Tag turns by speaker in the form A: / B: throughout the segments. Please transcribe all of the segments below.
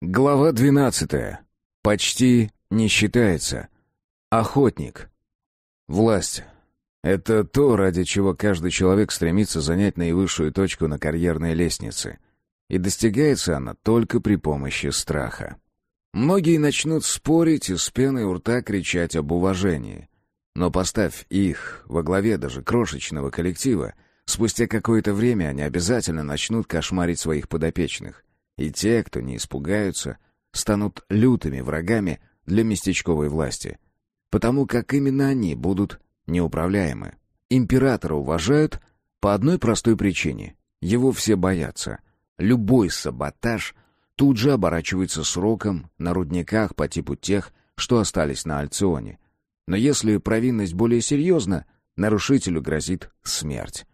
A: Глава 12. Почти не считается. Охотник. Власть. Это то, ради чего каждый человек стремится занять наивысшую точку на карьерной лестнице. И достигается она только при помощи страха. Многие начнут спорить и с пеной у рта кричать об уважении. Но поставь их во главе даже крошечного коллектива, спустя какое-то время они обязательно начнут кошмарить своих подопечных. И те, кто не испугаются, станут лютыми врагами для местечковой власти. Потому как именно они будут неуправляемы. Императора уважают по одной простой причине. Его все боятся. Любой саботаж тут же оборачивается сроком на рудниках по типу тех, что остались на Альционе. Но если провинность более серьезна, нарушителю грозит смерть.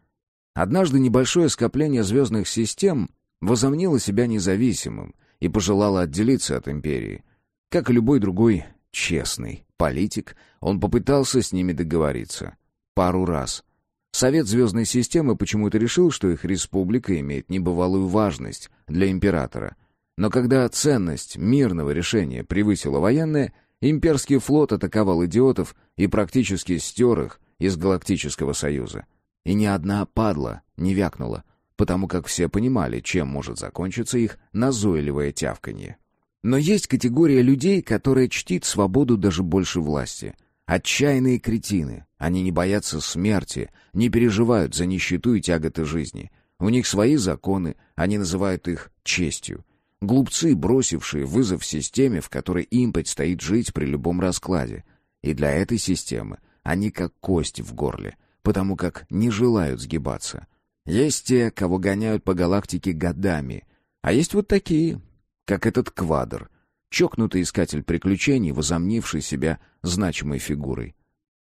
A: Однажды небольшое скопление звездных систем возомнила себя независимым и пожелала отделиться от империи. Как и любой другой честный политик, он попытался с ними договориться. Пару раз. Совет звездной системы почему-то решил, что их республика имеет небывалую важность для императора. Но когда ценность мирного решения превысила военное, имперский флот атаковал идиотов и практически стер их из Галактического Союза. И ни одна падла не вякнула — потому как все понимали, чем может закончиться их назойливое тявканье. Но есть категория людей, которая чтит свободу даже больше власти. Отчаянные кретины. Они не боятся смерти, не переживают за нищету и тяготы жизни. У них свои законы, они называют их честью. Глупцы, бросившие вызов системе, в которой им предстоит жить при любом раскладе. И для этой системы они как кость в горле, потому как не желают сгибаться. Есть те, кого гоняют по галактике годами, а есть вот такие, как этот квадр, чокнутый искатель приключений, возомнивший себя значимой фигурой.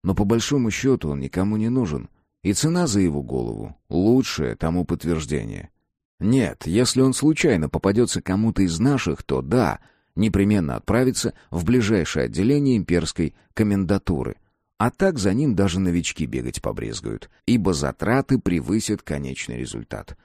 A: Но по большому счету он никому не нужен, и цена за его голову — лучшее тому подтверждение. Нет, если он случайно попадется кому-то из наших, то да, непременно отправится в ближайшее отделение имперской комендатуры — а так за ним даже новички бегать побрезгуют, ибо затраты превысят конечный результат.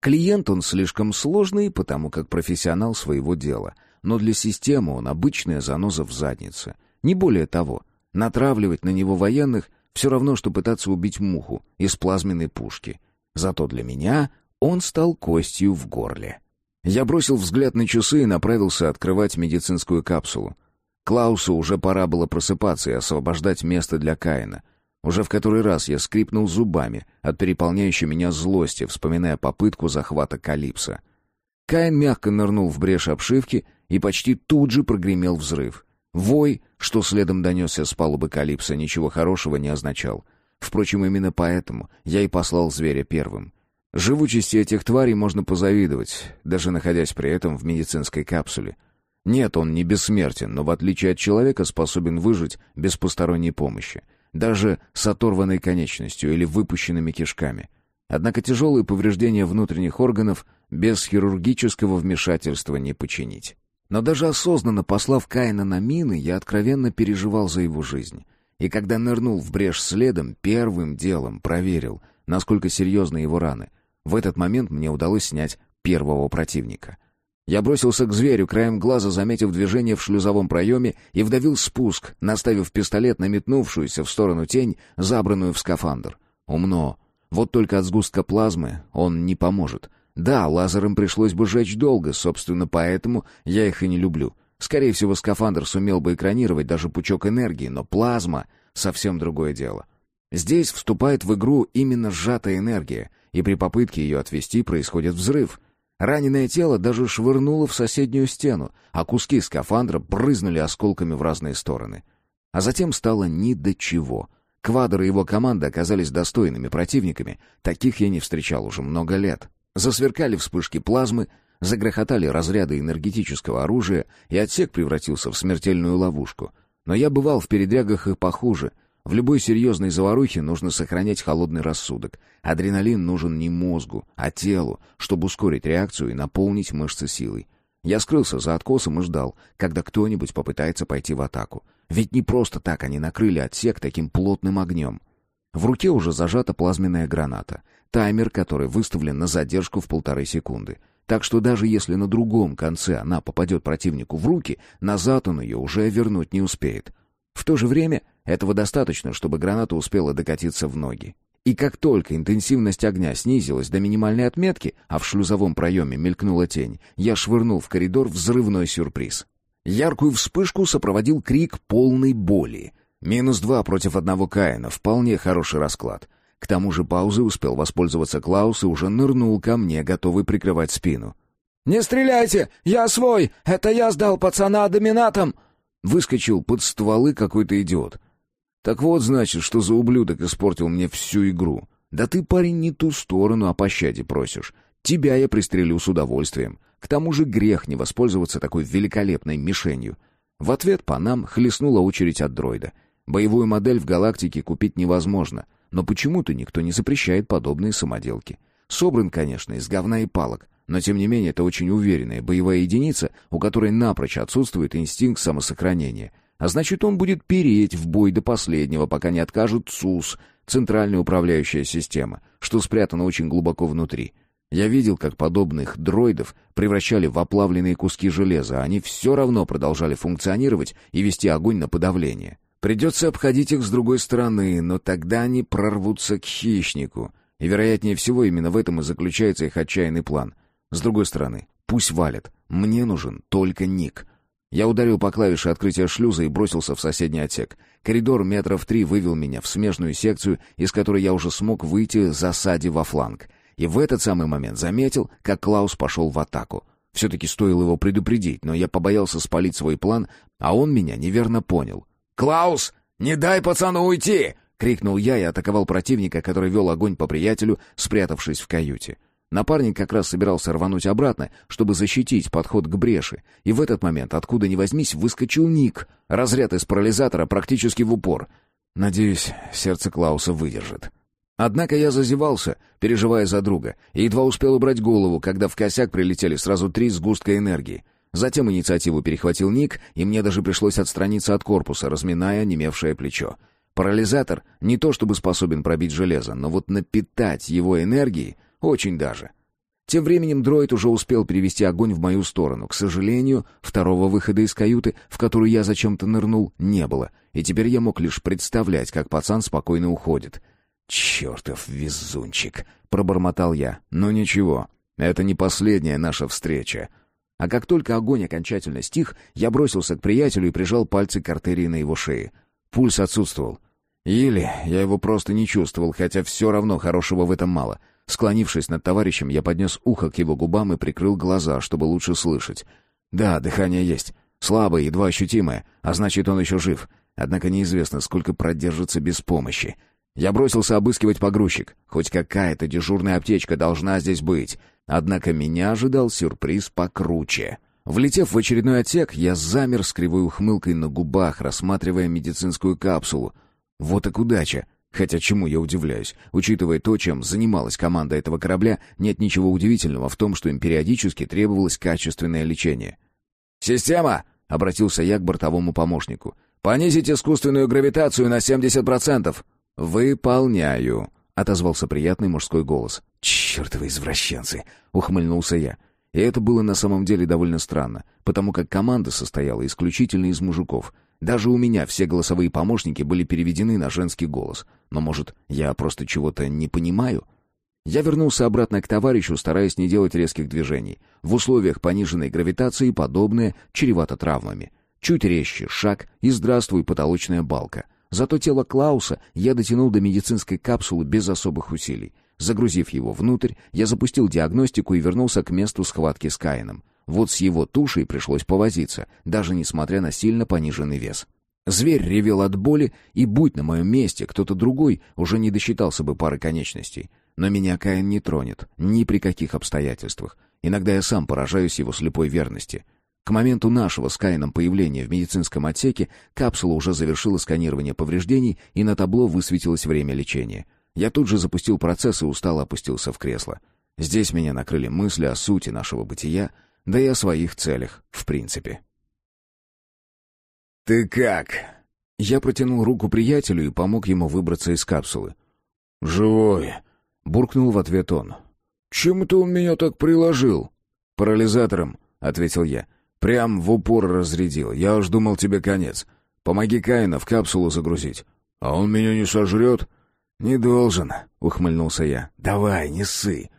A: Клиент он слишком сложный, потому как профессионал своего дела, но для системы он обычная заноза в заднице. Не более того, натравливать на него военных все равно, что пытаться убить муху из плазменной пушки. Зато для меня он стал костью в горле. Я бросил взгляд на часы и направился открывать медицинскую капсулу. Клаусу уже пора было просыпаться и освобождать место для Каина. Уже в который раз я скрипнул зубами от переполняющей меня злости, вспоминая попытку захвата Калипса. Каин мягко нырнул в брешь обшивки, и почти тут же прогремел взрыв. Вой, что следом донесся с палубы Калипса, ничего хорошего не означал. Впрочем, именно поэтому я и послал зверя первым. Живучести этих тварей можно позавидовать, даже находясь при этом в медицинской капсуле. Нет, он не бессмертен, но в отличие от человека способен выжить без посторонней помощи, даже с оторванной конечностью или выпущенными кишками. Однако тяжелые повреждения внутренних органов без хирургического вмешательства не починить. Но даже осознанно послав Каина на мины, я откровенно переживал за его жизнь. И когда нырнул в брешь следом, первым делом проверил, насколько серьезны его раны. В этот момент мне удалось снять первого противника. Я бросился к зверю, краем глаза заметив движение в шлюзовом проеме, и вдавил спуск, наставив пистолет на метнувшуюся в сторону тень, забранную в скафандр. Умно. Вот только от сгустка плазмы он не поможет. Да, лазером пришлось бы жечь долго, собственно, поэтому я их и не люблю. Скорее всего, скафандр сумел бы экранировать даже пучок энергии, но плазма — совсем другое дело. Здесь вступает в игру именно сжатая энергия, и при попытке ее отвести происходит взрыв — Раненое тело даже швырнуло в соседнюю стену, а куски скафандра брызнули осколками в разные стороны. А затем стало ни до чего. Квадр и его команда оказались достойными противниками, таких я не встречал уже много лет. Засверкали вспышки плазмы, загрохотали разряды энергетического оружия, и отсек превратился в смертельную ловушку. Но я бывал в передрягах и похуже — в любой серьезной заварухе нужно сохранять холодный рассудок. Адреналин нужен не мозгу, а телу, чтобы ускорить реакцию и наполнить мышцы силой. Я скрылся за откосом и ждал, когда кто-нибудь попытается пойти в атаку. Ведь не просто так они накрыли отсек таким плотным огнем. В руке уже зажата плазменная граната. Таймер, который выставлен на задержку в полторы секунды. так что даже если на другом конце она попадет противнику в руки, назад он ее уже вернуть не успеет. В то же время этого достаточно, чтобы граната успела докатиться в ноги. И как только интенсивность огня снизилась до минимальной отметки, а в шлюзовом проеме мелькнула тень, я швырнул в коридор взрывной сюрприз. Яркую вспышку сопроводил крик полной боли. Минус два против одного Каина — вполне хороший расклад. К тому же паузы успел воспользоваться Клаус и уже нырнул ко мне, готовый прикрывать спину.
B: «Не стреляйте! Я свой! Это я сдал пацана доминатом!»
A: Выскочил под стволы какой-то идиот. Так вот, значит, что за ублюдок испортил мне всю игру. Да ты, парень, не ту сторону о пощаде просишь. Тебя я пристрелю с удовольствием. К тому же грех не воспользоваться такой великолепной мишенью. В ответ по нам хлестнула очередь от дроида. Боевую модель в галактике купить невозможно, но почему-то никто не запрещает подобные самоделки. Собран, конечно, из говна и палок, но тем не менее это очень уверенная боевая единица, у которой напрочь отсутствует инстинкт самосохранения — а значит, он будет переть в бой до последнего, пока не откажет ЦУС, центральная управляющая система, что спрятано очень глубоко внутри. Я видел, как подобных дроидов превращали в оплавленные куски железа, а они все равно продолжали функционировать и вести огонь на подавление. Придется обходить их с другой стороны, но тогда они прорвутся к хищнику. И, вероятнее всего, именно в этом и заключается их отчаянный план. С другой стороны, пусть валят. Мне нужен только Ник. Я ударил по клавише открытия шлюза и бросился в соседний отсек. Коридор метров три вывел меня в смежную секцию, из которой я уже смог выйти, засаде во фланг. И в этот самый момент заметил, как Клаус пошел в атаку. Все-таки стоило его предупредить, но я побоялся спалить свой план, а он меня неверно понял. «Клаус, не дай пацану уйти!» — крикнул я и атаковал противника, который вел огонь по приятелю, спрятавшись в каюте. Напарник как раз собирался рвануть обратно, чтобы защитить подход к бреши, и в этот момент, откуда ни возьмись, выскочил Ник, разряд из парализатора практически в упор. Надеюсь, сердце Клауса выдержит. Однако я зазевался, переживая за друга, и едва успел убрать голову, когда в косяк прилетели сразу три сгустка энергии. Затем инициативу перехватил Ник, и мне даже пришлось отстраниться от корпуса, разминая немевшее плечо. Парализатор не то чтобы способен пробить железо, но вот напитать его энергией очень даже. Тем временем дроид уже успел перевести огонь в мою сторону. К сожалению, второго выхода из каюты, в которую я зачем-то нырнул, не было, и теперь я мог лишь представлять, как пацан спокойно уходит. «Чертов везунчик!» — пробормотал я. «Но ничего, это не последняя наша встреча». А как только огонь окончательно стих, я бросился к приятелю и прижал пальцы к артерии на его шее. Пульс отсутствовал. Или я его просто не чувствовал, хотя все равно хорошего в этом мало — Склонившись над товарищем, я поднес ухо к его губам и прикрыл глаза, чтобы лучше слышать. Да, дыхание есть. Слабое, едва ощутимое, а значит, он еще жив. Однако неизвестно, сколько продержится без помощи. Я бросился обыскивать погрузчик. Хоть какая-то дежурная аптечка должна здесь быть. Однако меня ожидал сюрприз покруче. Влетев в очередной отсек, я замер с кривой ухмылкой на губах, рассматривая медицинскую капсулу. Вот так удача. Хотя чему я удивляюсь? Учитывая то, чем занималась команда этого корабля, нет ничего удивительного в том, что им периодически требовалось качественное лечение. «Система!» — обратился я к бортовому помощнику. «Понизить искусственную гравитацию на 70%!» «Выполняю!» — отозвался приятный мужской голос. «Чертовы извращенцы!» — ухмыльнулся я. И это было на самом деле довольно странно, потому как команда состояла исключительно из мужиков — даже у меня все голосовые помощники были переведены на женский голос. Но, может, я просто чего-то не понимаю? Я вернулся обратно к товарищу, стараясь не делать резких движений. В условиях пониженной гравитации подобное чревато травмами. Чуть резче шаг и здравствуй потолочная балка. Зато тело Клауса я дотянул до медицинской капсулы без особых усилий. Загрузив его внутрь, я запустил диагностику и вернулся к месту схватки с Каином. Вот с его тушей пришлось повозиться, даже несмотря на сильно пониженный вес. Зверь ревел от боли, и будь на моем месте кто-то другой, уже не досчитался бы пары конечностей. Но меня Каин не тронет, ни при каких обстоятельствах. Иногда я сам поражаюсь его слепой верности. К моменту нашего с Каином появления в медицинском отсеке капсула уже завершила сканирование повреждений, и на табло высветилось время лечения. Я тут же запустил процесс и устало опустился в кресло. Здесь меня накрыли мысли о сути нашего бытия, да и о своих целях, в принципе.
B: «Ты как?»
A: Я протянул руку приятелю и помог ему выбраться из капсулы.
B: «Живой», — буркнул в ответ он. «Чем-то он меня так приложил?»
A: «Парализатором», — ответил я. «Прям в упор разрядил. Я уж думал, тебе конец. Помоги Каина в капсулу загрузить». «А он меня не сожрет?» «Не должен», — ухмыльнулся я. «Давай, не ссы».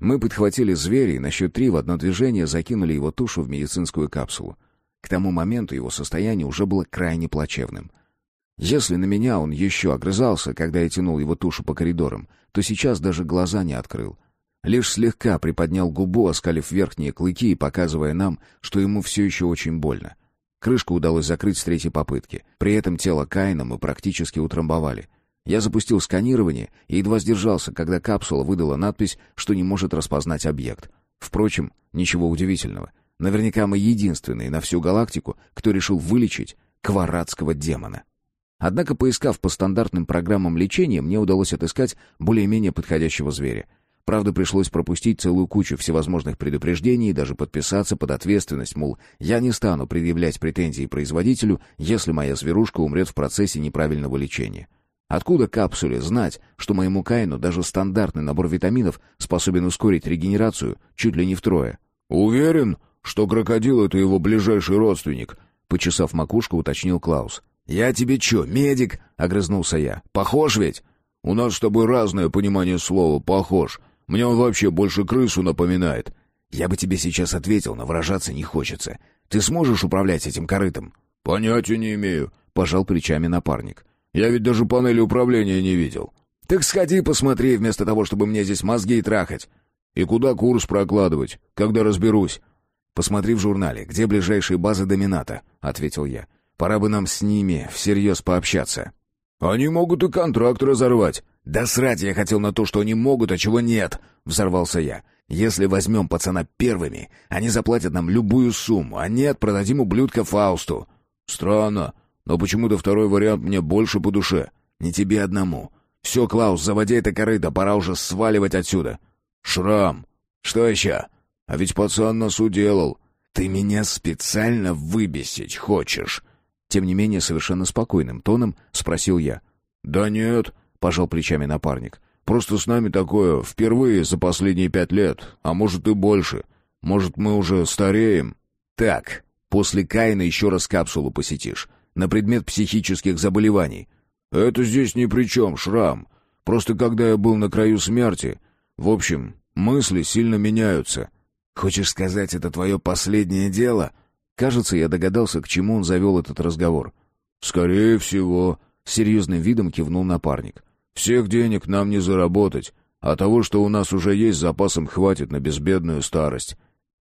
A: Мы подхватили зверя и на счет три в одно движение закинули его тушу в медицинскую капсулу. К тому моменту его состояние уже было крайне плачевным. Если на меня он еще огрызался, когда я тянул его тушу по коридорам, то сейчас даже глаза не открыл. Лишь слегка приподнял губу, оскалив верхние клыки и показывая нам, что ему все еще очень больно. Крышку удалось закрыть с третьей попытки. При этом тело Каина мы практически утрамбовали. Я запустил сканирование и едва сдержался, когда капсула выдала надпись, что не может распознать объект. Впрочем, ничего удивительного. Наверняка мы единственные на всю галактику, кто решил вылечить кварадского демона. Однако, поискав по стандартным программам лечения, мне удалось отыскать более-менее подходящего зверя. Правда, пришлось пропустить целую кучу всевозможных предупреждений и даже подписаться под ответственность, мол, я не стану предъявлять претензии производителю, если моя зверушка умрет в процессе неправильного лечения. Откуда капсуле знать, что моему Каину даже стандартный набор витаминов способен ускорить регенерацию чуть ли не втрое?
B: «Уверен, что крокодил — это его ближайший родственник», —
A: почесав макушку, уточнил Клаус. «Я тебе чё, медик?» — огрызнулся я. «Похож ведь?»
B: «У нас с тобой разное понимание слова «похож». Мне он вообще больше крысу напоминает».
A: «Я бы тебе сейчас ответил, но выражаться не хочется. Ты сможешь управлять этим корытом?»
B: «Понятия не имею», — пожал плечами напарник. «Я ведь даже панели управления не видел».
A: «Так сходи посмотри, вместо того, чтобы мне здесь мозги трахать».
B: «И куда курс прокладывать, когда разберусь?»
A: «Посмотри в журнале, где ближайшие базы домината», — ответил я. Пора бы нам с ними всерьез пообщаться».
B: «Они могут и контракт разорвать».
A: «Да срать я хотел на то, что они могут, а чего нет», — взорвался я. «Если возьмем пацана первыми, они заплатят нам любую сумму, а нет, продадим ублюдка Фаусту».
B: «Странно, но почему-то второй вариант мне больше по душе».
A: «Не тебе одному. Все, Клаус, заводи это корыто, пора уже сваливать отсюда».
B: «Шрам».
A: «Что еще?»
B: «А ведь пацан нас уделал».
A: «Ты меня специально выбесить хочешь?» Тем не менее, совершенно спокойным тоном спросил я.
B: «Да нет», — пожал плечами напарник. «Просто с нами такое впервые за последние пять лет, а может и больше. Может, мы уже стареем?»
A: «Так, после Каина еще раз капсулу посетишь. На предмет психических заболеваний».
B: «Это здесь ни при чем, Шрам. Просто когда я был на краю смерти... В общем, мысли сильно меняются».
A: «Хочешь сказать, это твое последнее дело?» Кажется, я догадался, к чему он завел этот разговор.
B: «Скорее всего», — серьезным видом кивнул напарник. «Всех денег нам не заработать, а того, что у нас уже есть, запасом хватит на безбедную старость».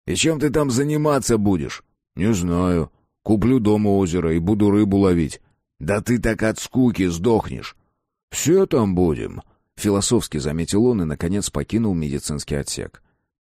A: «И чем ты там заниматься будешь?»
B: «Не знаю. Куплю дом у озера и буду рыбу ловить».
A: «Да ты так от скуки сдохнешь».
B: «Все там будем», —
A: философски заметил он и, наконец, покинул медицинский отсек.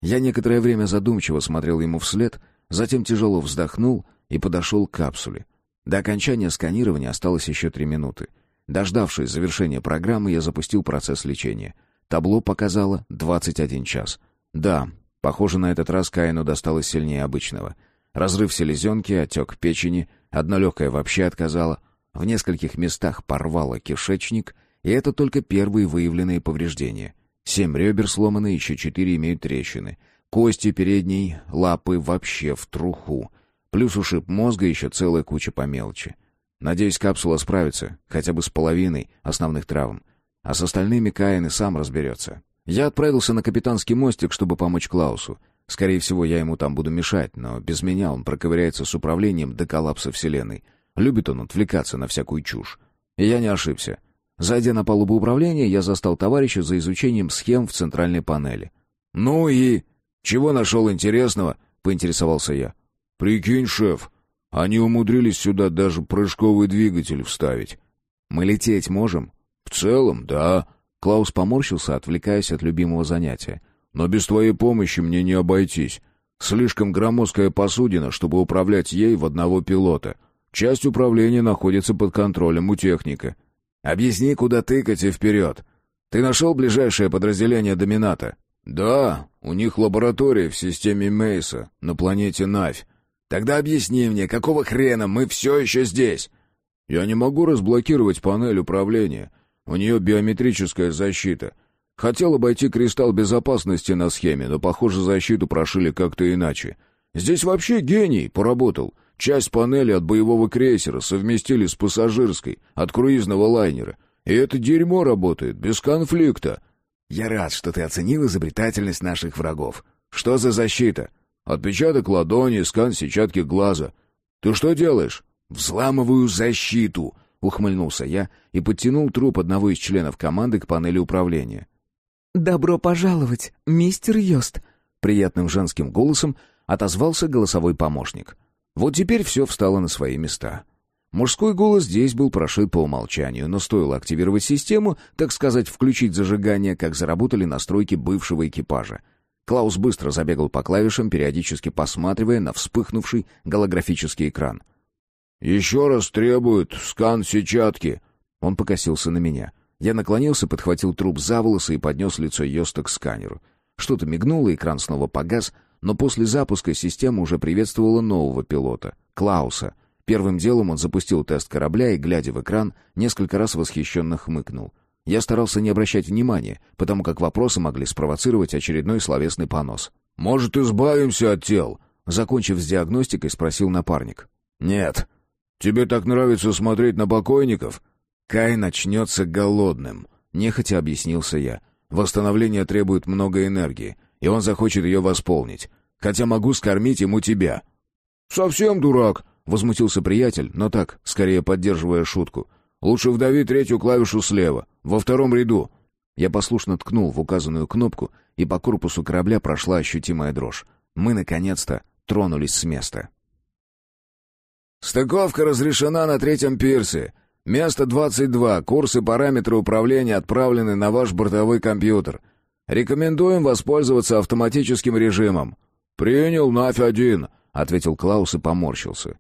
A: Я некоторое время задумчиво смотрел ему вслед — Затем тяжело вздохнул и подошел к капсуле. До окончания сканирования осталось еще три минуты. Дождавшись завершения программы, я запустил процесс лечения. Табло показало 21 час. Да, похоже, на этот раз Каину досталось сильнее обычного. Разрыв селезенки, отек печени, одно легкое вообще отказало. В нескольких местах порвало кишечник, и это только первые выявленные повреждения. Семь ребер сломаны, еще четыре имеют трещины — Кости передней лапы вообще в труху. Плюс ушиб мозга еще целая куча по мелочи. Надеюсь, капсула справится, хотя бы с половиной основных травм. А с остальными Каин и сам разберется. Я отправился на капитанский мостик, чтобы помочь Клаусу. Скорее всего, я ему там буду мешать, но без меня он проковыряется с управлением до коллапса Вселенной. Любит он отвлекаться на всякую чушь. И я не ошибся. Зайдя на палубу управления, я застал товарища за изучением схем в центральной панели. «Ну и...» «Чего нашел интересного?» — поинтересовался я.
B: «Прикинь, шеф, они умудрились сюда даже прыжковый двигатель вставить».
A: «Мы лететь можем?»
B: «В целом, да».
A: Клаус поморщился, отвлекаясь от любимого занятия.
B: «Но без твоей помощи мне не обойтись. Слишком громоздкая посудина, чтобы управлять ей в одного пилота. Часть управления находится под контролем у техника».
A: «Объясни, куда тыкать и вперед. Ты нашел ближайшее подразделение Домината?»
B: «Да, у них лаборатория в системе Мейса, на планете Навь.
A: Тогда объясни мне, какого хрена мы все еще здесь?»
B: «Я не могу разблокировать панель управления. У нее биометрическая защита. Хотел обойти кристалл безопасности на схеме, но, похоже, защиту прошили как-то иначе. Здесь вообще гений поработал. Часть панели от боевого крейсера совместили с пассажирской, от круизного лайнера. И это дерьмо работает, без конфликта.
A: Я рад, что ты оценил изобретательность наших врагов. Что за защита?
B: Отпечаток ладони, скан сетчатки глаза. Ты что делаешь?
A: Взламываю защиту, ухмыльнулся я и подтянул труп одного из членов команды к панели управления.
C: «Добро пожаловать, мистер Йост!»
A: Приятным женским голосом отозвался голосовой помощник. Вот теперь все встало на свои места. Мужской голос здесь был прошит по умолчанию, но стоило активировать систему, так сказать, включить зажигание, как заработали настройки бывшего экипажа. Клаус быстро забегал по клавишам, периодически посматривая на вспыхнувший голографический экран.
B: «Еще раз требуют скан сетчатки!»
A: Он покосился на меня. Я наклонился, подхватил труп за волосы и поднес лицо Йоста к сканеру. Что-то мигнуло, экран снова погас, но после запуска система уже приветствовала нового пилота, Клауса. Первым делом он запустил тест корабля и, глядя в экран, несколько раз восхищенно хмыкнул. Я старался не обращать внимания, потому как вопросы могли спровоцировать очередной словесный понос.
B: «Может, избавимся от тел?»
A: Закончив с диагностикой, спросил напарник.
B: «Нет. Тебе так нравится смотреть на покойников?»
A: «Кай начнется голодным», — нехотя объяснился я. «Восстановление требует много энергии, и он захочет ее восполнить. Хотя могу скормить ему тебя».
B: «Совсем дурак», —
A: возмутился приятель, но так, скорее поддерживая шутку. «Лучше вдави третью клавишу слева, во втором ряду». Я послушно ткнул в указанную кнопку, и по корпусу корабля прошла ощутимая дрожь. Мы, наконец-то, тронулись с места.
B: «Стыковка разрешена на третьем пирсе. Место 22. Курсы параметры управления отправлены на ваш бортовой компьютер. Рекомендуем воспользоваться автоматическим режимом». «Принял, Нафь-1», — ответил Клаус и поморщился.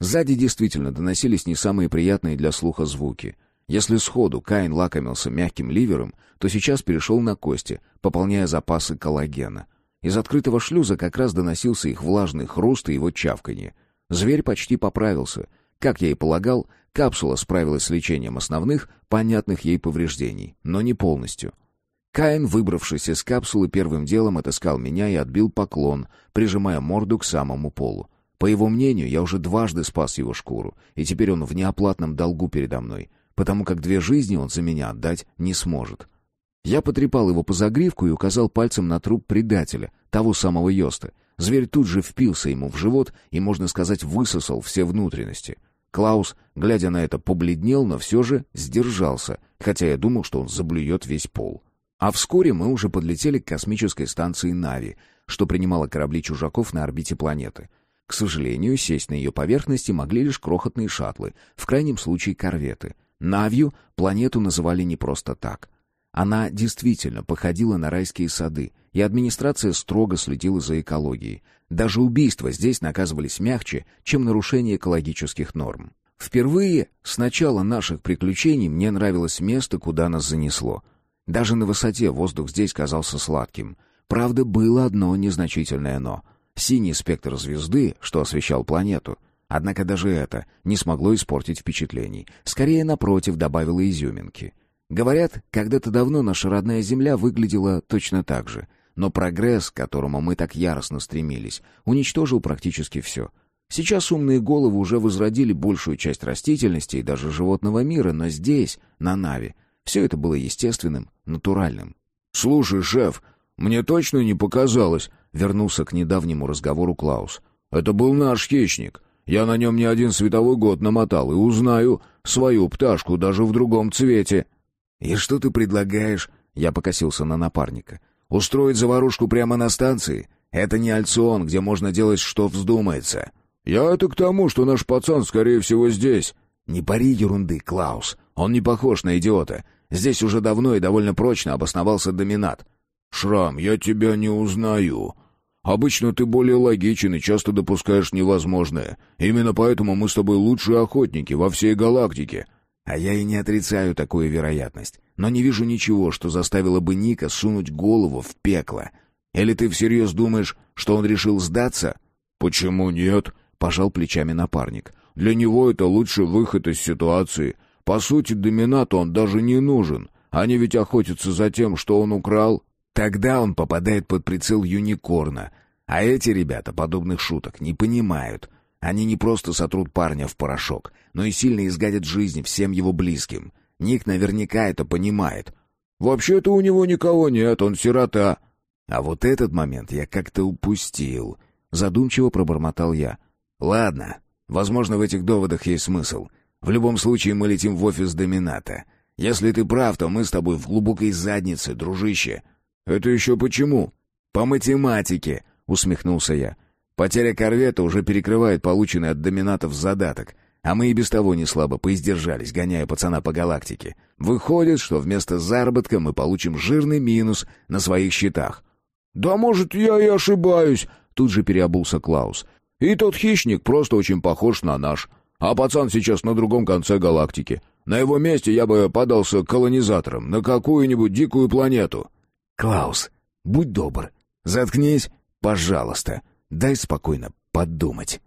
A: Сзади действительно доносились не самые приятные для слуха звуки. Если сходу Каин лакомился мягким ливером, то сейчас перешел на кости, пополняя запасы коллагена. Из открытого шлюза как раз доносился их влажный хруст и его чавканье. Зверь почти поправился. Как я и полагал, капсула справилась с лечением основных, понятных ей повреждений, но не полностью. Каин, выбравшись из капсулы, первым делом отыскал меня и отбил поклон, прижимая морду к самому полу. По его мнению, я уже дважды спас его шкуру, и теперь он в неоплатном долгу передо мной, потому как две жизни он за меня отдать не сможет. Я потрепал его по загривку и указал пальцем на труп предателя, того самого Йоста. Зверь тут же впился ему в живот и, можно сказать, высосал все внутренности. Клаус, глядя на это, побледнел, но все же сдержался, хотя я думал, что он заблюет весь пол. А вскоре мы уже подлетели к космической станции «Нави», что принимала корабли чужаков на орбите планеты. К сожалению, сесть на ее поверхности могли лишь крохотные шаттлы, в крайнем случае корветы. Навью планету называли не просто так. Она действительно походила на райские сады, и администрация строго следила за экологией. Даже убийства здесь наказывались мягче, чем нарушение экологических норм. Впервые с начала наших приключений мне нравилось место, куда нас занесло — даже на высоте воздух здесь казался сладким. Правда, было одно незначительное «но». Синий спектр звезды, что освещал планету. Однако даже это не смогло испортить впечатлений. Скорее, напротив, добавило изюминки. Говорят, когда-то давно наша родная Земля выглядела точно так же. Но прогресс, к которому мы так яростно стремились, уничтожил практически все. Сейчас умные головы уже возродили большую часть растительности и даже животного мира, но здесь, на Нави, все это было естественным, натуральным.
B: «Слушай, шеф, мне точно не показалось», — вернулся к недавнему разговору Клаус. «Это был наш хищник. Я на нем не один световой год намотал и узнаю свою пташку даже в другом цвете».
A: «И что ты предлагаешь?» — я покосился на напарника. «Устроить заварушку прямо на станции? Это не Альцион, где можно делать, что вздумается».
B: «Я это к тому, что наш пацан, скорее всего, здесь».
A: «Не пари ерунды, Клаус. Он не похож на идиота. Здесь уже давно и довольно прочно обосновался доминат.
B: «Шрам, я тебя не узнаю. Обычно ты более логичен и часто допускаешь невозможное. Именно поэтому мы с тобой лучшие охотники во всей галактике».
A: А я и не отрицаю такую вероятность. Но не вижу ничего, что заставило бы Ника сунуть голову в пекло. Или ты всерьез думаешь, что он решил сдаться?
B: «Почему нет?»
A: — пожал плечами напарник.
B: «Для него это лучший выход из ситуации. По сути, доминату он даже не нужен. Они ведь охотятся за тем, что он украл».
A: Тогда он попадает под прицел юникорна. А эти ребята подобных шуток не понимают. Они не просто сотрут парня в порошок, но и сильно изгадят жизнь всем его близким. Ник наверняка это понимает.
B: «Вообще-то у него никого нет, он сирота».
A: А вот этот момент я как-то упустил. Задумчиво пробормотал я. «Ладно, возможно, в этих доводах есть смысл. В любом случае мы летим в офис Домината. Если ты прав, то мы с тобой в глубокой заднице, дружище».
B: «Это еще почему?»
A: «По математике», — усмехнулся я. «Потеря корвета уже перекрывает полученный от доминатов задаток, а мы и без того не слабо поиздержались, гоняя пацана по галактике. Выходит, что вместо заработка мы получим жирный минус на своих счетах».
B: «Да может, я и ошибаюсь», — тут же переобулся Клаус. «И тот хищник просто очень похож на наш. А пацан сейчас на другом конце галактики. На его месте я бы подался колонизатором на какую-нибудь дикую планету».
A: «Клаус, будь добр, заткнись, пожалуйста, дай спокойно подумать».